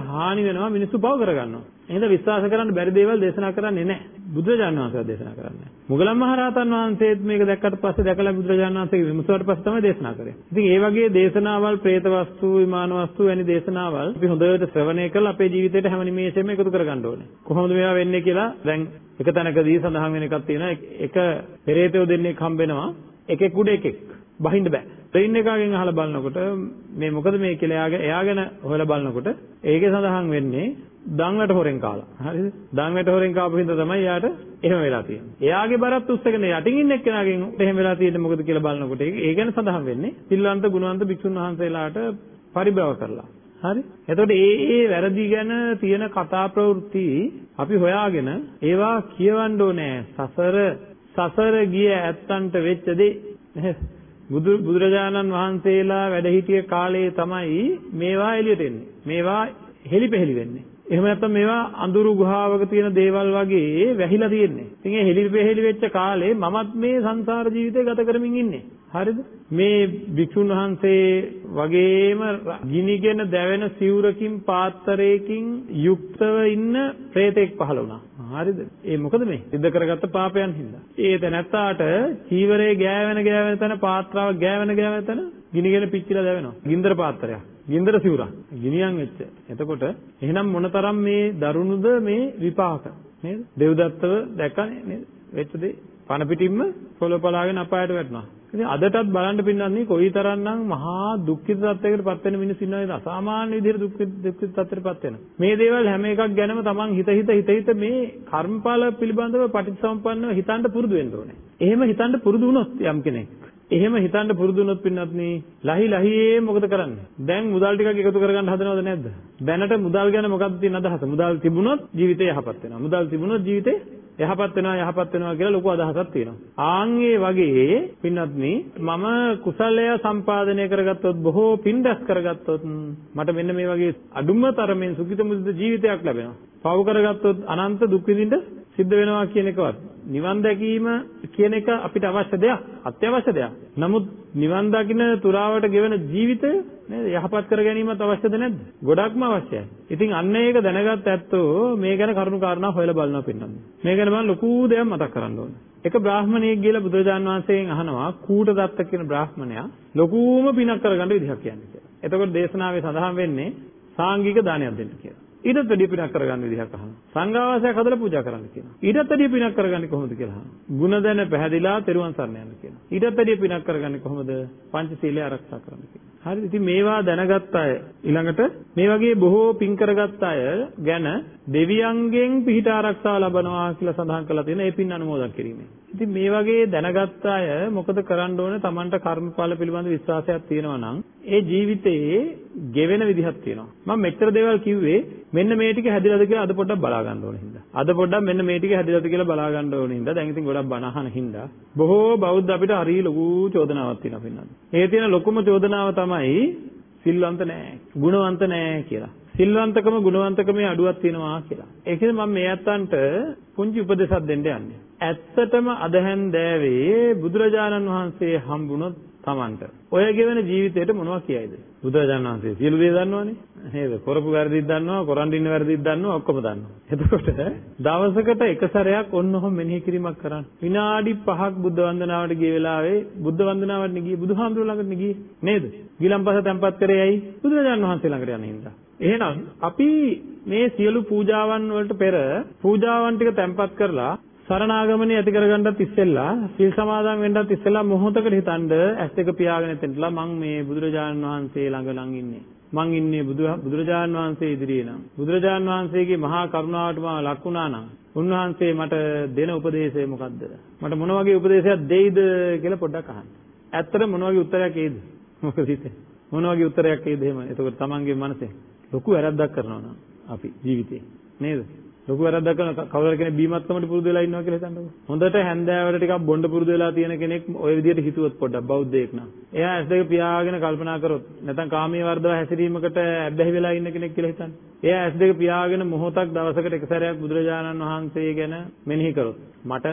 S1: හානි වෙනවා මිනිස්සු පව කරගන්නවා. එහෙනම් විශ්වාස කරන්න බැරි දේවල් දේශනා කරන්නේ නැහැ. බුදුරජාණන් වහන්සේ දේශනා කරන්නේ. මුගලන් මහරහතන් වහන්සේත් මේක දැක්කට පස්සේ දැකලා බුදුරජාණන් වහන්සේගේ විමසුවට පස්සේ තමයි දේශනා කරේ. ඉතින් ඒ වගේ දේශනාවල් പ്രേත වස්තු, විමාන වස්තු වැනි දේශනාවල් අපි හොඳට ශ්‍රවණය කරලා අපේ ජීවිතේට හැම නිමේෂෙම එකතු කරගන්න ඕනේ. කොහොමද මේවා වෙන්නේ කියලා දැන් එක තැනකදී සඳහන් වෙන එකක් තියෙනවා. එක පෙරේතයෝ දෙන්නෙක් හම්බෙනවා. එකෙක් උඩ එකෙක්. බහින්න බෑ. ට්‍රේන් එකකින් අහලා බලනකොට මේ මොකද මේ කියලා එයාගේ එයා ගැන හොයලා බලනකොට ඒකේ සඳහන් වෙන්නේ දන්වට හොරෙන් කාලා. හරිද? දන්වට හොරෙන් කාපු හින්දා තමයි යාට එහෙම වෙලා තියෙන්නේ. එයාගේ බරත් උස්සගෙන යටින් ඉන්න එක්කෙනාගෙන් එහෙම වෙලා තියෙන්නේ මොකද කියලා බලනකොට ඒ ගැන සඳහන් වෙන්නේ සිල්වන්ත ගුණවන්ත භික්ෂුන් වහන්සේලාට පරිභව කරලා. හරි? එතකොට ඒ ඒ වැරදි ගැන තියෙන කතා ප්‍රවෘත්ති අපි හොයාගෙන ඒවා කියවන්න ඕනේ. සසර සසර ගිය ඇත්තන්ට වෙච්ච දේ බුදු බුදුරජාණන් වහන්සේලා වැඩ සිටිය කාලේ තමයි මේවා එළියට එන්නේ. මේවා හෙලිපෙහෙලි වෙන්නේ. එහෙම නැත්නම් මේවා අඳුරු ගුහාවක තියෙන දේවල් වගේ වැහිලා තියෙන්නේ. ඉතින් ඒ හෙලිපෙහෙලි වෙච්ච කාලේ මමත් මේ සංසාර ජීවිතය ගත කරමින් ඉන්නේ. හරිද? මේ භික්ෂුන් වහන්සේ වගේම ගිනිගෙන දැවෙන සිවුරකින් පාත්‍රයකින් යුක්තව ඉන්න ප්‍රේතෙක් පහළ වුණා. හරිද? ඒ මොකද මේ? සිද්ධ කරගත්ත පාපයන් හින්දා. ඒ තැනත්තාට චීවරේ ගෑවෙන ගෑවෙන තැන පාත්‍රාව ගෑවෙන ගෑවෙන තැන ගිනිගෙන පිච්චිලා දැවෙනවා. ගින්දර පාත්‍රයක්. ගින්දර සිවුරක්. ගිනියන් වෙච්ච. එතකොට එහෙනම් මොනතරම් මේ දරුණුද මේ විපාක නේද? දෙව්දත්තව දැක්කනේ නේද? වෙච්ච දේ පණ පිටින්ම පොළොව පලාගෙන අපායට වැටෙනවා. ඉතින් අදටත් බලන්න පින්නන්නේ කොයිතරම්නම් මහා දුක්ඛිත තත්යකට පත් වෙන මිනිස්සු ඉන්නවද අසාමාන්‍ය විදිහට දුක්ඛිත දුක්ඛිත තත්යකට පත් වෙන. මේ දේවල් හැම එකක් ගැනම තමන් හිත හිත හිත හිත මේ කර්මඵල පිළිබඳව පටිච්චසමුප්පන්නව හිතන්න පුරුදු වෙන්න ඕනේ. එහෙම හිතන්න පුරුදු වුණොත් යම් කෙනෙක් එහෙම හිතන්න පුරුදු වුණොත් පින්නත් නේ ලහි ලහියේ මොකද කරන්නේ? දැන් මුදල් ටිකක් එකතු කරගන්න හදනවද නැද්ද? දැනට මුදල් ගැන මොකක්ද තියෙන අදහස? මුදල් තිබුණොත් ජීවිතේ යහපත් වෙනවා. මුදල් තිබුණොත් ජීවිතේ යහපත් වෙනවා යහපත් වෙනවා කියලා ලොකු අදහසක් තියෙනවා. ආන්ගේ වගේ පින්නත් මම කුසලය සම්පාදනය කරගත්තොත් බොහෝ පින් දැස් කරගත්තොත් මට මෙන්න මේ වගේ අඩුම තරමින් සුඛිත මුදිත ජීවිතයක් ලැබෙනවා. පව කරගත්තොත් අනන්ත දුක් විඳින්න සිද්ධ වෙනවා කියන එකවත් නිවන් දැකීම කියන එක අපිට අවශ්‍ය දෙයක් අත්‍යවශ්‍ය දෙයක්. නමුත් නිවන් දකින්න තුරාවට ගෙවන ජීවිතය නේද යහපත් කර ගැනීමත් අවශ්‍යද නැද්ද? ගොඩක්ම අවශ්‍යයි. ඉතින් අන්න ඒක දැනගත් ඇත්තෝ මේ ගැන කරුණු කාරණා හොයලා බලනවා පින්නන්නේ. මේ ගැන මම ලොකු දෙයක් මතක් කරන්න ඕනේ. එක බ්‍රාහමණයෙක් ගිහලා බුදුරජාන් වහන්සේගෙන් අහනවා කූටදත්ත කියන බ්‍රාහමණයා ලොකුම පිනක් කරගන්න විදිහක් කියන්නේ කියලා. එතකොට දේශනාවේ සඳහන් වෙන්නේ සාංගික දානයක් දෙන්න කියලා. ඊටත් වැඩිය පිනක් කරගන්න විදිහක් අහනවා. සංඝාවාසයක් හදලා පූජා කරන්න කියනවා. ඊටත් වැඩිය පිනක් කරගන්නේ කොහොමද කියලා අහනවා. ಗುಣ දැන පැහැදිලා තෙරුවන් සරණ යන්න කියනවා. ඊටත් වැඩිය පිනක් කරගන්නේ කොහොමද? පංචශීලය ආරක්ෂා කරන්න කියනවා. හරිද? ඉතින් මේවා දැනගත් අය ඊළඟට මේ වගේ බොහෝ පින් කරගත් අය ගැන දෙවියන්ගෙන් පිහිට ආරක්ෂාව ලබනවා කියලා සඳහන් කරලා තියෙන ඒ පින් අනුමෝදන් කිරීමෙන්. ඉතින් මේ වගේ දැනගත් අය මොකද කරන්න ඕනේ? Tamanට කර්මඵල පිළිබඳ විශ්වාසයක් තියෙනවා නම් ඒ ජීවිතයේ ගෙවෙන විදිහක් තියෙනවා. මම මෙච්චර දේවල් කිව්වේ මෙන්න මේ ටික හැදිලාද කියලා අද පොඩ්ඩක් බලා ගන්න ඕනේ හින්දා. අද පොඩ්ඩක් මෙන්න මේ ටික හැදිලාද කියලා බලා ගන්න ඕනේ හින්දා. දැන් ඉතින් ගොඩක් බණ අහන හින්දා බොහෝ බෞද්ධ අපිට හරි ලොකු චෝදනාවක් තියෙනවා පින්නත්. ඒ තියෙන ලොකුම චෝදනාව තමයි සිල්වන්ත නෑ, ගුණවන්ත නෑ කියලා. සිල්වන්තකම ගුණවන්තකමේ අඩුවක් තියෙනවා කියලා. ඒකෙන් මම මේ අත්තන්ට පුංචි උපදේශයක් දෙන්න යන්නේ. ඇත්තටම අදහන් දෑවේ බුදුරජාණන් වහන්සේ හම්බුනොත් Tamanට. ඔය ගෙවන ජීවිතේට මොනවා කියයිද? බුදුරජාණන් වහන්සේ සියලු දේ දන්නවනේ. නේද? කරපු වැරදිත් දන්නවා, කරන් ඉන්න වැරදිත් දන්නවා, ඔක්කොම දන්නවා. එතකොට දවසකට එක සැරයක් ඔන්නෝම මෙනෙහි කිරීමක් කරන්න. විනාඩි 5ක් බුද්ධ වන්දනාවට ගිය වෙලාවේ බුද්ධ වන්දනාවට ගියේ බුදුහාමුදුරුවෝ ළඟට ගියේ නේද? ගිලම්පස තැන්පත් කරේ ඇයි? බුදුරජාණන් වහන්සේ ළඟට යන හින්දා. එහෙනම් අපි මේ සියලු පූජාවන් වලට පෙර පූජාවන් ටික තැන්පත් කරලා සරණාගමනේ ඇති කරගන්නත් ඉස්සෙල්ලා සීල් සමාදන් වෙන්නත් ඉස්සෙල්ලා මොහොතකට හිතනද ඇස් දෙක පියාගෙන එතනලා මං මේ බුදුරජාණන් වහන්සේ ළඟ ලං ඉන්නේ. මං ඉන්නේ බුදුරජාණන් වහන්සේ ඉදිරියේ නම්. බුදුරජාණන් වහන්සේගේ මහා කරුණාවට මම ලක් වුණා නම් උන්වහන්සේ මට දෙන උපදේශය මොකද්ද? මට මොන වගේ උපදේශයක් දෙයිද කියලා පොඩ්ඩක් අහන්න. ඇත්තට මොන වගේ උත්තරයක් එයිද? මොකද හිතේ? මොන වගේ උත්තරයක් එයිද එහෙම? එතකොට තමන්ගේ මනසේ ලොකු වැරද්දක් කරනවා නම් අපි ජීවිතේ. නේද? ලොකු වැරද්දක් කරන කවුරු කෙනෙක් බීමත්කමට පුරුදු වෙලා ඉන්නවා කියලා හිතන්නකෝ. හොඳට හැන්දෑවට ටිකක් බොණ්ඩ පුරුදු වෙලා තියෙන කෙනෙක් ওই විදිහට හිතුවොත් පොඩ්ඩක් බෞද්ධයෙක් නම්. එයා ඇස් දෙක පියාගෙන කල්පනා කරොත් නැත්නම් කාමයේ වර්ධව හැසිරීමකට ඇබ්බැහි වෙලා ඉන්න කෙනෙක් කියලා හිතන්න. එයා ඇස් දෙක පියාගෙන මොහොතක් දවසකට එක සැරයක් බුදුරජාණන් වහන්සේ ගැන මෙනෙහි කරොත් මට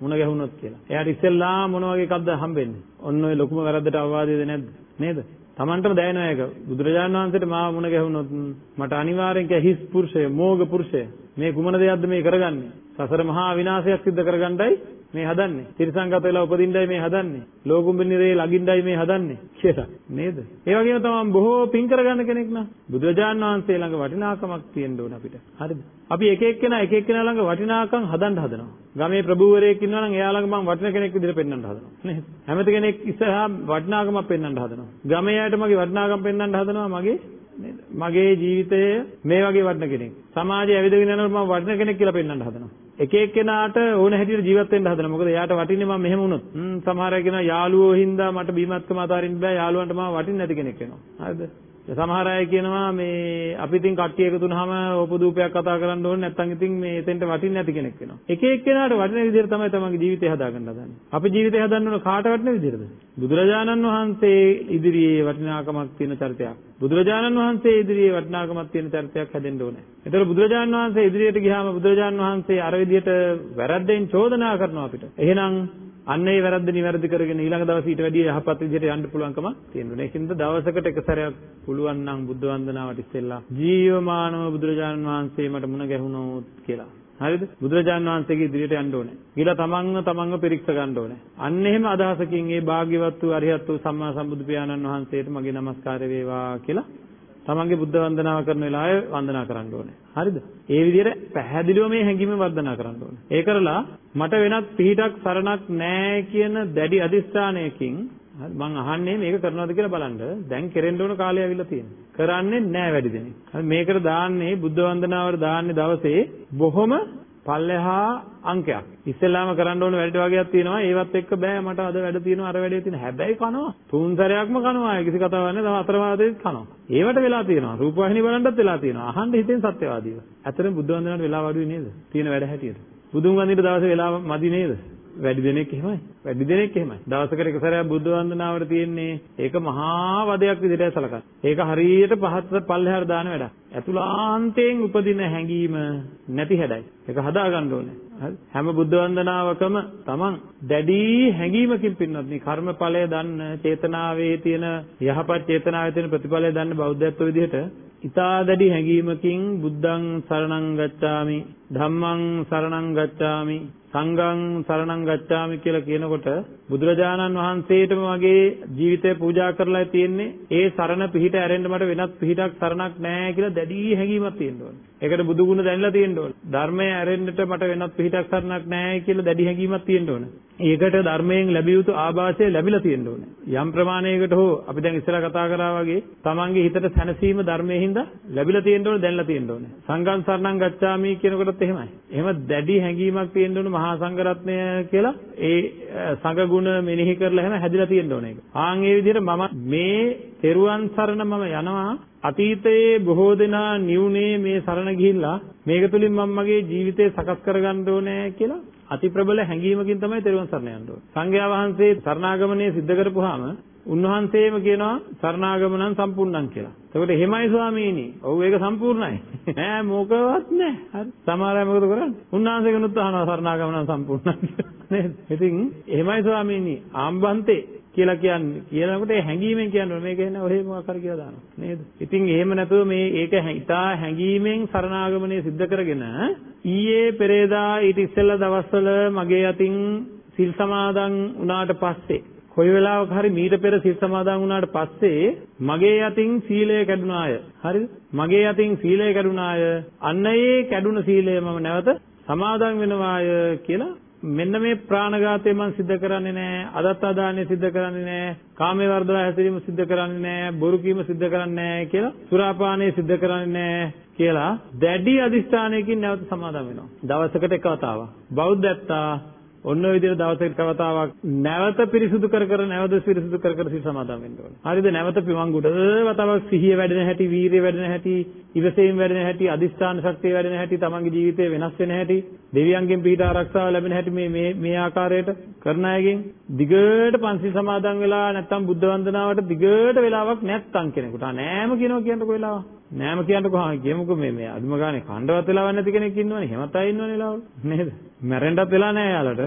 S1: මුණ ගැහුණොත් කියලා. එයාට ඉස්සෙල්ලා මොන වගේ එකක්ද හම්බෙන්නේ? ඔන්න ඔය ලොකුම වැරද්දට අවවාදයේද නැද්ද? නේද? Tamanටම දැනෙන එක බුදුරජාණන් වහන්සේට මාව මුණ ගැහුනොත් මට අනිවාර්යෙන් කිය හිස් පුරුෂය, මෝග පුරුෂය මේ කුමන දෙයක්ද මේ කරගන්නේ? සසර මහා විනාශයක් සිද්ධ කරගන්නයි මේ හදන්නේ. තිරසංගත වෙලා උපදින්නයි මේ හදන්නේ. ලෝකුඹිනිරේ ළඟින්නයි මේ හදන්නේ කියලා නේද? ඒ වගේම තමයි බොහෝ පින් කරගන්න කෙනෙක් නා. බුදුරජාණන් වහන්සේ ළඟ වටිනාකමක් තියෙන්න ඕන අපිට. හරිද? අපි එක එක්කෙනා එක එක්කෙනා ළඟ වටිනාකම් හදන්න හදනවා. ගමේ ප්‍රභූවරයෙක් ඉන්නවා නම් එයා ළඟ මම වටින කෙනෙක් විදිහට පෙන්වන්න හදනවා. නේද? හැමති කෙනෙක් ඉස්සරහා වටිනාකමක් පෙන්වන්න හදනවා. ගමේ අයට මගේ වටිනාකම් පෙන්වන්න හදනවා මගේ නේද? මගේ ජීවිතය මේ වගේ වටින කෙනෙක්. සමාජයේ ඇවිදගෙන යනකොට මම වටින කෙනෙක් කියලා පෙන්වන්න හදනවා. එක එක්කෙනාට ඕන හැටියට ජීවත් වෙන්න හදනවා. මොකද එයාට වටින්නේ මම මෙහෙම වුණොත්. හ්ම් සමහර අය කියනවා යාළුවෝ හින්දා මට බීමත්කම අතාරින්න බෑ. යාළුවන්ට මම වටින්නේ නැති කෙනෙක් වෙනවා. හරිද? සමහර අය කියනවා මේ අපි ඉතින් කට්ටිය එකතු වුනහම ඕපදූපයක් කතා කරන්න ඕනේ නැත්නම් ඉතින් මේ එතෙන්ට වටින්නේ නැති කෙනෙක් වෙනවා. එක එක්කෙනාට වටින විදිහට තමයි තමන්ගේ ජීවිතය හදාගන්න හදන්නේ. අපි ජීවිතය හදන්න ඕන කාට වටින විදිහටද? බුදුරජාණන් වහන්සේ ඉදිරියේ වටිනාකමක් තියෙන චරිතයක්. බුදුරජාණන් වහන්සේ ඉදිරියේ වටිනාකමක් තියෙන චරිතයක් හැදෙන්න ඕනේ. ඒතර බුදුරජාණන් වහන්සේ ඉදිරියට ගියාම බුදුරජාණන් වහන්සේ අර විදිහට වැරද්දෙන් චෝදනා කරනවා අපිට. එහෙනම් අන්න ඒ වැරද්ද නිවැරදි කරගෙන ඊළඟ දවසේ ඊට වැඩිය යහපත් විදිහට යන්න පුළුවන්කම තියෙනවා. ඒකින්ද දවසකට එක සැරයක් පුළුවන් නම් බුද්ධ වන්දනාවට ඉස්සෙල්ලා ජීවමානව බුදුරජාණන් වහන්සේ මට මුණ ගැහුණොත් කියලා. හරිද? බුදුරජාණන් වහන්සේගේ ඉදිරියට යන්න ඕනේ. ගිහලා තමන්ව තමන්ව පිරික්ස ගන්න ඕනේ. අන්න එහෙම අදහසකින් ඒ භාග්‍යවත් වූ අරිහත් වූ සම්මා සම්බුදු පියාණන් වහන්සේට මගේ নমස්කාර වේවා කියලා තමන්ගේ බුද්ධ වන්දනාව කරන වෙලාවේ වන්දනා කරන්න ඕනේ. හරිද? ඒ විදිහට පැහැදිලිව මේ හැඟීම වර්ධනා කරන්න ඕනේ. ඒ කරලා මට වෙනත් පිහිටක් සරණක් නැහැ කියන දැඩි අදිස්ථානයකින් මං අහන්නේ මේක කරනවද කියලා බලන්න. දැන් කෙරෙන්න ඕන කාලය ඇවිල්ලා තියෙනවා. කරන්නේ නැහැ වැඩි දෙනෙක්. මේකට දාන්නේ බුද්ධ වන්දනාවට දාන්නේ දවසේ බොහොම පල්ලෙහා අංකයක්. ඉස්සෙල්ලාම කරන්න ඕන වැඩ වගේක් තියෙනවා. ඒවත් එක්ක බෑ මට අද වැඩ තියෙනවා අර වැඩේ තියෙනවා. හැබැයි කනවා. තුන් සැරයක්ම කනවා. කිසි කතාවක් නැහැ. තව අතරවාදෙත් කනවා. ඒවට වෙලා තියෙනවා. රූපවාහිනී බලන්නත් වෙලා තියෙනවා. අහන්න හිතෙන් සත්‍යවාදීව. ඇත්තටම බුද්ධ වන්දනාවට වෙලා වඩුවේ නේද? තියෙන වැඩ හැටියට. බුදුන් වන්දින දවසේ වෙලා මදි නේද? වැඩි දෙනෙක් එහෙමයි. වැඩි දෙනෙක් එහෙමයි. දවසකට එක සැරයක් බුද්ධ වන්දනාවට තියෙන්නේ ඒක මහා වදයක් විදිහට සලකන්න. ඒක හරියට පහත් පල්ලෙහාට දාන වැඩක්. අතුලාන්තයෙන් උපදින හැඟීම නැති හැඩයි. ඒක හදා ගන්න ඕනේ. හැම බුද්ධ වන්දනාවකම තමන් දැඩි හැඟීමකින් පින්නත් මේ කර්මඵලය දන්න චේතනාවේ තියෙන යහපත් චේතනාවේ තියෙන ප්‍රතිඵලය දන්න බෞද්ධත්ව විදිහට ඊතා දැඩි හැඟීමකින් බුද්ධං සරණං ගච්ඡාමි ධම්මං සරණං ගච්ඡාමි සංඝං සරණං ගච්ඡාමි කියලා කියනකොට බුදුරජාණන් වහන්සේටම මගේ ජීවිතය පූජා කරලා තියෙන්නේ ඒ සරණ පිහිට ඇරෙන්න මට වෙනත් පිහිටක් සරණක් නැහැ කියලා දැඩි හැඟීමක් තියෙන්න ඕනේ. ඒකට බුදු ගුණ දැනලා තියෙන්න ඕනේ. ධර්මය ඇරෙන්නට මට වෙනත් පිහිටක් සරණක් නැහැ කියලා දැඩි හැඟීමක් තියෙන්න ඕනේ. ඒකට ධර්මයෙන් ලැබිය යුතු ආభాසය ලැබිලා තියෙන්න ඕනේ. යම් ප්‍රමාණයකට හෝ අපි දැන් ඉස්සෙල්ලා කතා කරා වගේ තමන්ගේ හිතට සැනසීම ධර්මයෙන් හින්දා ලැබිලා තියෙන්න ඕනේ දැනලා තියෙන්න ඕනේ. සංඝං සරණං ගච්ඡාමි කියනකොටත් එහෙමයි. එහෙම දැඩි හැඟීමක් තියෙන්න ඕනේ මහා සංඝරත්නය කියලා ඒ සංඝ ගුණ මෙනෙහි කරලා එහෙම හැදිලා තියෙන්න ඕනේ ඒක. ආන් ඒ විදිහට මම මේ තෙරුවන් සරණ මම යනවා අතීතයේ බොහෝ දෙනා නිවුනේ මේ සරණ ගිහිල්ලා මේක තුලින් මම මගේ ජීවිතේ සකස් කරගන්න ඕනේ කියලා අති ප්‍රබල හැඟීමකින් තමයි තෙරුවන් සරණ යන්න ඕනේ. සංඝයා වහන්සේ සරණාගමනය සිද්ධ කරපුවාම උන්වහන්සේම කියනවා සරණාගමනං සම්පූර්ණං කියලා. එතකොට එහෙමයි ස්වාමීනි. ඔව් ඒක සම්පූර්ණයි. <laughs> නෑ මොකවත් නෑ. හරි. සමහර අය මොකද කරන්නේ? උන්වහන්සේ කෙනුත් අහනවා සරණාගමනං සම්පූර්ණං <laughs> නේද? ඉතින් එහෙමයි ස්වාමීනි. ආම්බන්තේ කියලා කියන්නේ කියනකොට ඒ හැඟීමෙන් කියන්නේ මේක එන්න ඔහෙ මොකක් හරි කියලා දානවා නේද? ඉතින් එහෙම නැතුව මේ ඒක ඉතා හැඟීමෙන් සරණාගමනය සිද්ධ කරගෙන ඊයේ පෙරේදා ඊට ඉස්සෙල්ලා දවස්වල මගේ අතින් සිල් සමාදන් වුණාට පස්සේ කොයි වෙලාවක හරි මීට පෙර සිල් සමාදන් වුණාට පස්සේ මගේ අතින් සීලය කැඩුනාය. හරිද? මගේ අතින් සීලය කැඩුනාය. අන්න ඒ කැඩුන සීලය මම නැවත සමාදන් වෙනවාය කියලා මෙන්න මේ ප්‍රාණඝාතය මම සිද්ධ කරන්නේ නැහැ අදත්ත දානය සිද්ධ කරන්නේ නැහැ කාමයේ වර්ධව හැසිරීම සිද්ධ කරන්නේ නැහැ බොරු කීම සිද්ධ කරන්නේ නැහැ කියලා සුරාපානය සිද්ධ කරන්නේ නැහැ කියලා දැඩි අදිස්ථානයකින් නැවත සමාදම් වෙනවා දවසකට එක වතාවක් බෞද්ධත්තා ඔන්න ඔය විදිහට දවසකට කවතාවක් නැවත පිරිසුදු කර කර නැවත පිරිසුදු කර කර සිත සමාදන් වෙන්න ඕනේ. හරිද? නැවත පිමං උඩ වතාවක් සිහිය වැඩෙන හැටි, වීරිය වැඩෙන හැටි, ඉවසීම වැඩෙන හැටි, අදිස්ථාන ශක්තිය වැඩෙන හැටි, තමන්ගේ ජීවිතේ වෙනස් වෙන හැටි, දෙවියන්ගෙන් පිට ආරක්ෂාව ලැබෙන හැටි මේ මේ මේ ආකාරයට කරන අයගෙන් දිගට පන්සිල් සමාදන් වෙලා නැත්තම් බුද්ධ වන්දනාවට දිගට වෙලාවක් නැත්තම් කෙනෙකුට නෑම කියනවා කියන්නකො වෙලාව. නෑම කියන්නකො හා කියමුකෝ මේ මේ අදුම ගානේ කණ්ඩවත් වෙලාවක් නැති කෙනෙක් ඉන්නවනේ. එහෙමත් අය ඉන්නවනේ වෙලාව. නේද? මැරෙන්නත් වෙලා නෑ යාලට.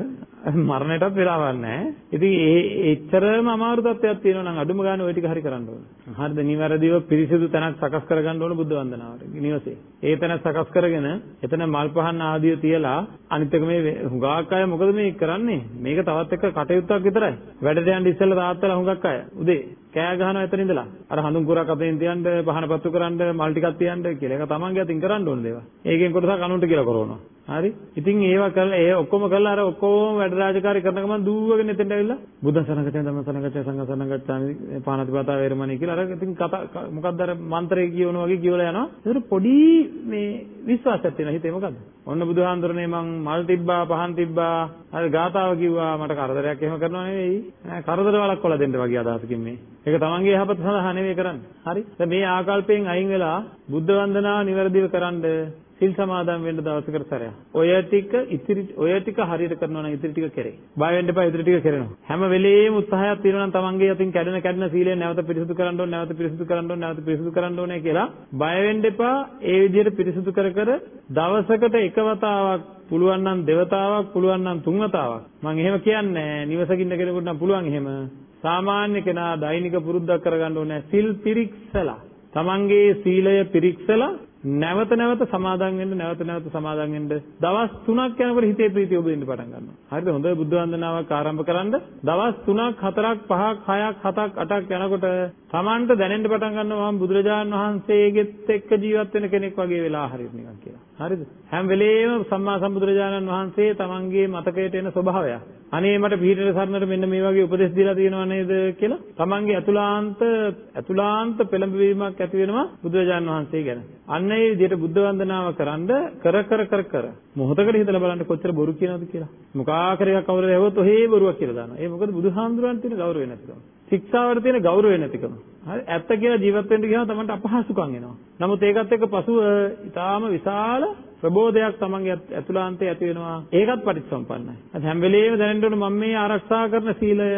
S1: මරණයටත් වෙලාවක් නැහැ. ඉතින් ඒ එච්චරම අමාරු තත්ත්වයක් තියෙනවා නම් අඩුම ගානේ ওই ටික හරි කරන්න ඕන. හරිද? නිවැරදිව පිරිසිදු තැනක් සකස් කරගන්න ඕන බුද්ධ වන්දනාවට. නිවසේ. ඒ තැන සකස් කරගෙන එතන මල් පහන් ආදිය තියලා අනිත් එක මේ හුඟක් අය මොකද මේ කරන්නේ? මේක තවත් එක කටයුත්තක් විතරයි. වැඩට යන්න ඉස්සෙල්ලා තාත්තලා හුඟක් අය උදේ කෑ ගහනවා එතන ඉඳලා. අර හඳුන් කුරක් අතෙන් තියන්න, පහන පත්තු කරන්න, මල් ටිකක් තියන්න කියලා. ඒක තමන්ගේ අතින් කරන්න ඕන දේවල්. ඒකෙන් කොටසක් අනුන්ට කියලා කරනවා. හරි? ඉතින් ඒවා කරලා ඒ ඔක්කොම කරලා අර ඔක්කොම වැඩ රාජකාරී කරන ගමන් දුවගෙන එතෙන්ට ඇවිල්ලා බුද්ධ සරණගතය ධම්ම සරණගතය සංඝ සරණගතාමි පාණතිපාතා වේරමණී කියලා අර ඉතින් කතා මොකක්ද අර මන්ත්‍රය කියවන වගේ කියවලා යනවා. ඒතර පොඩි මේ විශ්වාසයක් තියෙනවා හිතේ මොකද්ද? ඔන්න බුදුහාඳුරනේ මං මල් තිබ්බා පහන් තිබ්බා අර ගාතාව කිව්වා මට කරදරයක් එහෙම කරනව නෙවෙයි. නෑ කරදර වලක්වලා දෙන්න වගේ අදහසකින් මේ. ඒක තමන්ගේ යහපත සඳහා නෙවෙයි කරන්නේ. හරි? දැන් මේ ආකල්පයෙන් අයින් වෙලා බුද්ධ වන්දනාව નિවරදිව කරන්න සිල් සමාදන් වෙන්න දවසකට සැරයක්. ඔය ටික ඉතිරි ඔය ටික හරියට කරනවා නම් ඉතිරි ටික කරේ. බය වෙන්න එපා ඉතිරි ටික කරනවා. හැම වෙලේම උත්සාහයක් තියෙනවා නම් තමන්ගේ අතින් කැඩෙන කැඩෙන සීලය නැවත පිරිසුදු කරන්න ඕනේ නැවත පිරිසුදු කරන්න ඕනේ නැවත පිරිසුදු කරන්න ඕනේ කියලා බය වෙන්න එපා. ඒ විදිහට පිරිසුදු කර කර දවසකට එක වතාවක් පුළුවන් නම් දෙවතාවක් පුළුවන් නම් තුන් වතාවක් මම එහෙම කියන්නේ නිවසකින් කෙනෙකුට නම් පුළුවන් එහෙම සාමාන්‍ය කෙනා දෛනික පුරුද්දක් කරගන්න ඕනේ සිල් පිරික්සලා තමන්ගේ සීලය පිරික්සලා නැවත නැවත සමාදන් වෙන්න නැවත නැවත සමාදන් වෙන්න දවස් 3ක් යනකොට හිතේ ප්‍රීතිය උපදින්න පටන් ගන්නවා. හරිද? හොඳ බුද්ධ වන්දනාවක් ආරම්භ කරන්න දවස් 3ක් 4ක් 5ක් 6ක් 7ක් 8ක් යනකොට Tamanට දැනෙන්න පටන් ගන්නවා මම බුදුරජාණන් වහන්සේගෙත් එක්ක ජීවත් වෙන කෙනෙක් වගේ වෙලා හරියට නිකන් කියලා. හරිද? හැම වෙලේම සම්මා සම්බුදුරජාණන් වහන්සේ Tamanගේ මතකයට එන ස්වභාවය. අනේ මට පිළිතර සරණට මෙන්න මේ වගේ උපදෙස් දීලා තියෙනව නේද කියලා Tamanගේ අතුලාන්ත අතුලාන්ත පෙළඹවීමක් ඇති වෙනවා බුදුරජාණන් වහන්සේ ගැන. අන්න ඒ විදිහට බුද්ධ වන්දනාව කරන්ඩ කර කර කර කර මොහොතකට හිතලා බලන්න කොච්චර බොරු කියනවද කියලා. මොකාකර එකක් කවුරුද ඇහුවොත් ඔහේ බොරුවක් කියලා දානවා. ඒ මොකද බුදුහාමුදුරන් තියෙන ගෞරවය නැතිකම. ශික්ෂාවට තියෙන ගෞරවය නැතිකම. හරි ඇත්ත කියලා ජීවත් වෙන්න ගියාම තමන්ට අපහසුකම් එනවා. නමුත් ඒකත් එක්ක පසුව ඊටාම විශාල ප්‍රබෝධයක් තමන්ගේ ඇතුළාන්තයේ ඇති වෙනවා. ඒකත් පටිච්චසම්පන්නයි. හැම වෙලේම දැනෙන්න ඕන මම මේ ආරක්ෂා කරන සීලය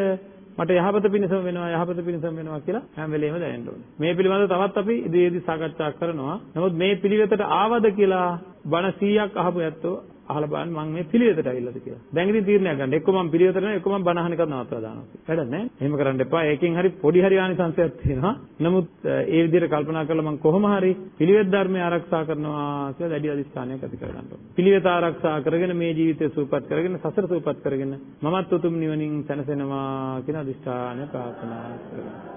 S1: මට යහපත පිණිසම වෙනවා යහපත පිණිසම වෙනවා කියලා හැම වෙලේම දැනෙන්න ඕනේ. මේ පිළිබඳව තවත් අපි ඉදිරියේදී සාකච්ඡා කරනවා. නමුත් මේ පිළිවෙතට ආවද කියලා බණ 100ක් අහපු ඇත්තෝ අහලා බලන්න මම මේ පිළිවෙතට ඇවිල්ලාද කියලා. දැන් ඉතින් තීරණයක් ගන්න. එක්ක මම පිළිවෙතට නෑ එක්ක මම බණ අහන එකත් නවත්තලා දානවා. වැඩක් නෑ. එහෙම කරන්න එපා. ඒකෙන් හරි පොඩි හරි ආනිසංශයක් තියෙනවා. නමුත් ඒ විදිහට කල්පනා කරලා මම කොහොම හරි පිළිවෙත් ධර්මය ආරක්ෂා කරනවා කියලා දැඩි අදිස්ථානයක් ඇති කරගන්න ඕනේ. පිළිවෙත ආරක්ෂා කරගෙන මේ ජීවිතය සූපපත් කරගෙන සසර සූපපත් කරගෙන මමත් උතුම් නිවනින් සැනසෙනවා කියන අදිස්ථානය ප්‍රාර්ථනා කරනවා.